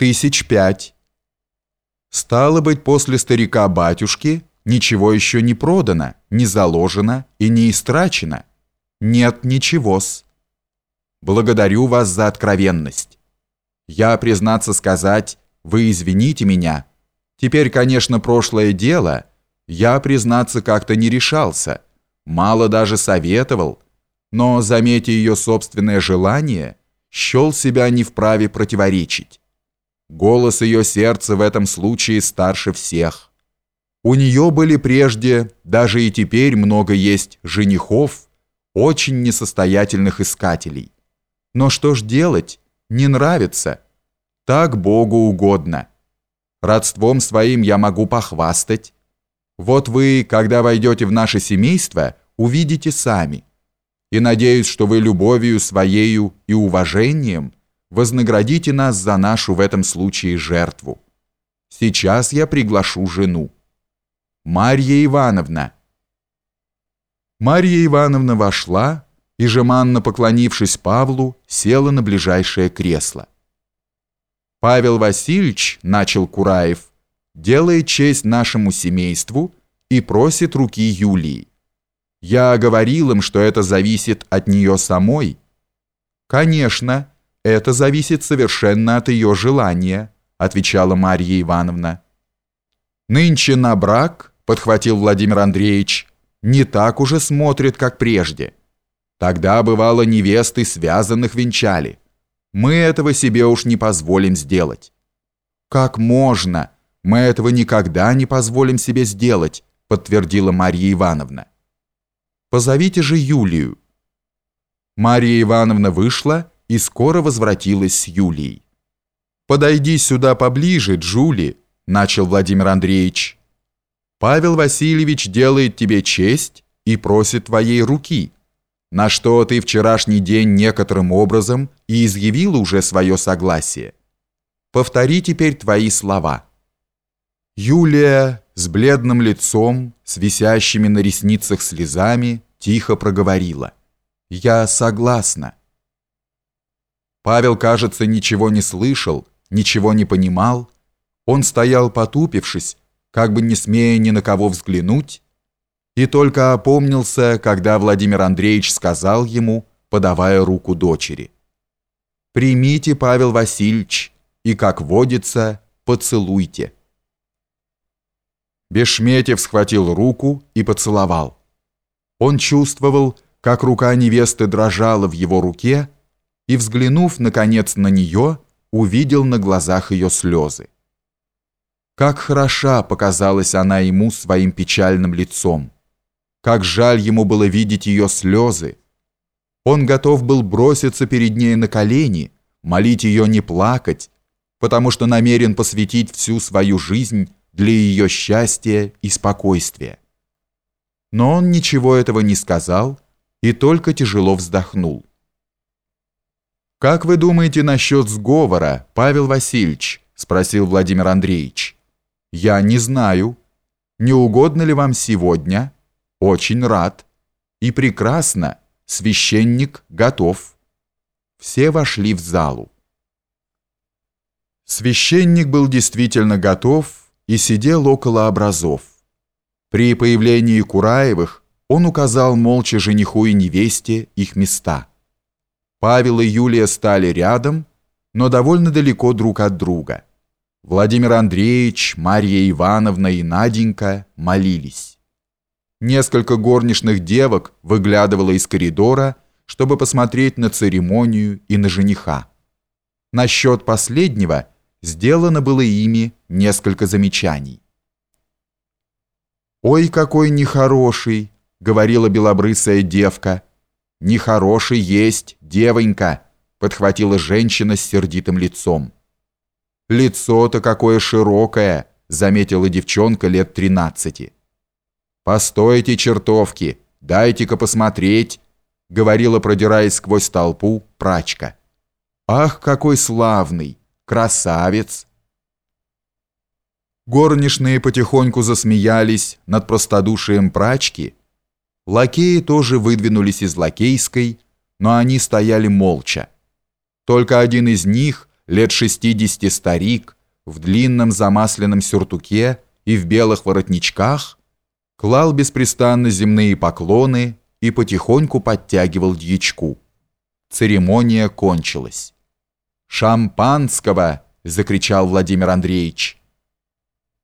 Тысяч пять. Стало быть, после старика-батюшки ничего еще не продано, не заложено и не истрачено. Нет ничего-с. Благодарю вас за откровенность. Я, признаться сказать, вы извините меня. Теперь, конечно, прошлое дело. Я, признаться, как-то не решался. Мало даже советовал. Но, заметя ее собственное желание, счел себя не вправе противоречить. Голос ее сердца в этом случае старше всех. У нее были прежде, даже и теперь много есть женихов, очень несостоятельных искателей. Но что ж делать? Не нравится. Так Богу угодно. Родством своим я могу похвастать. Вот вы, когда войдете в наше семейство, увидите сами. И надеюсь, что вы любовью своею и уважением – вознаградите нас за нашу в этом случае жертву. Сейчас я приглашу жену. Марья Ивановна. Марья Ивановна вошла и, жеманно поклонившись Павлу, села на ближайшее кресло. «Павел Васильевич», — начал Кураев, — «делает честь нашему семейству и просит руки Юлии. Я говорил им, что это зависит от нее самой». «Конечно», это зависит совершенно от ее желания, отвечала Марья Ивановна. Нынче на брак, подхватил Владимир Андреевич, не так уже смотрит, как прежде. Тогда бывало невесты связанных венчали. Мы этого себе уж не позволим сделать. Как можно? Мы этого никогда не позволим себе сделать, подтвердила Марья Ивановна. Позовите же Юлию. Марья Ивановна вышла и скоро возвратилась с Юлией. «Подойди сюда поближе, Джули», – начал Владимир Андреевич. «Павел Васильевич делает тебе честь и просит твоей руки, на что ты вчерашний день некоторым образом и изъявила уже свое согласие. Повтори теперь твои слова». Юлия с бледным лицом, с висящими на ресницах слезами, тихо проговорила. «Я согласна». Павел, кажется, ничего не слышал, ничего не понимал. Он стоял потупившись, как бы не смея ни на кого взглянуть, и только опомнился, когда Владимир Андреевич сказал ему, подавая руку дочери. «Примите, Павел Васильевич, и, как водится, поцелуйте». Бешметьев схватил руку и поцеловал. Он чувствовал, как рука невесты дрожала в его руке, и, взглянув, наконец, на нее, увидел на глазах ее слезы. Как хороша показалась она ему своим печальным лицом. Как жаль ему было видеть ее слезы. Он готов был броситься перед ней на колени, молить ее не плакать, потому что намерен посвятить всю свою жизнь для ее счастья и спокойствия. Но он ничего этого не сказал и только тяжело вздохнул. «Как вы думаете насчет сговора, Павел Васильевич?» – спросил Владимир Андреевич. «Я не знаю. Не угодно ли вам сегодня? Очень рад. И прекрасно. Священник готов». Все вошли в залу. Священник был действительно готов и сидел около образов. При появлении Кураевых он указал молча жениху и невесте их места – Павел и Юлия стали рядом, но довольно далеко друг от друга. Владимир Андреевич, Марья Ивановна и Наденька молились. Несколько горничных девок выглядывало из коридора, чтобы посмотреть на церемонию и на жениха. Насчет последнего сделано было ими несколько замечаний. «Ой, какой нехороший!» — говорила белобрысая девка — «Нехороший есть, девонька», — подхватила женщина с сердитым лицом. «Лицо-то какое широкое», — заметила девчонка лет тринадцати. «Постойте, чертовки, дайте-ка посмотреть», — говорила, продираясь сквозь толпу, прачка. «Ах, какой славный! Красавец!» Горничные потихоньку засмеялись над простодушием прачки — Лакеи тоже выдвинулись из лакейской, но они стояли молча. Только один из них, лет 60 старик, в длинном замасленном сюртуке и в белых воротничках, клал беспрестанно земные поклоны и потихоньку подтягивал дьячку. Церемония кончилась. «Шампанского!» — закричал Владимир Андреевич.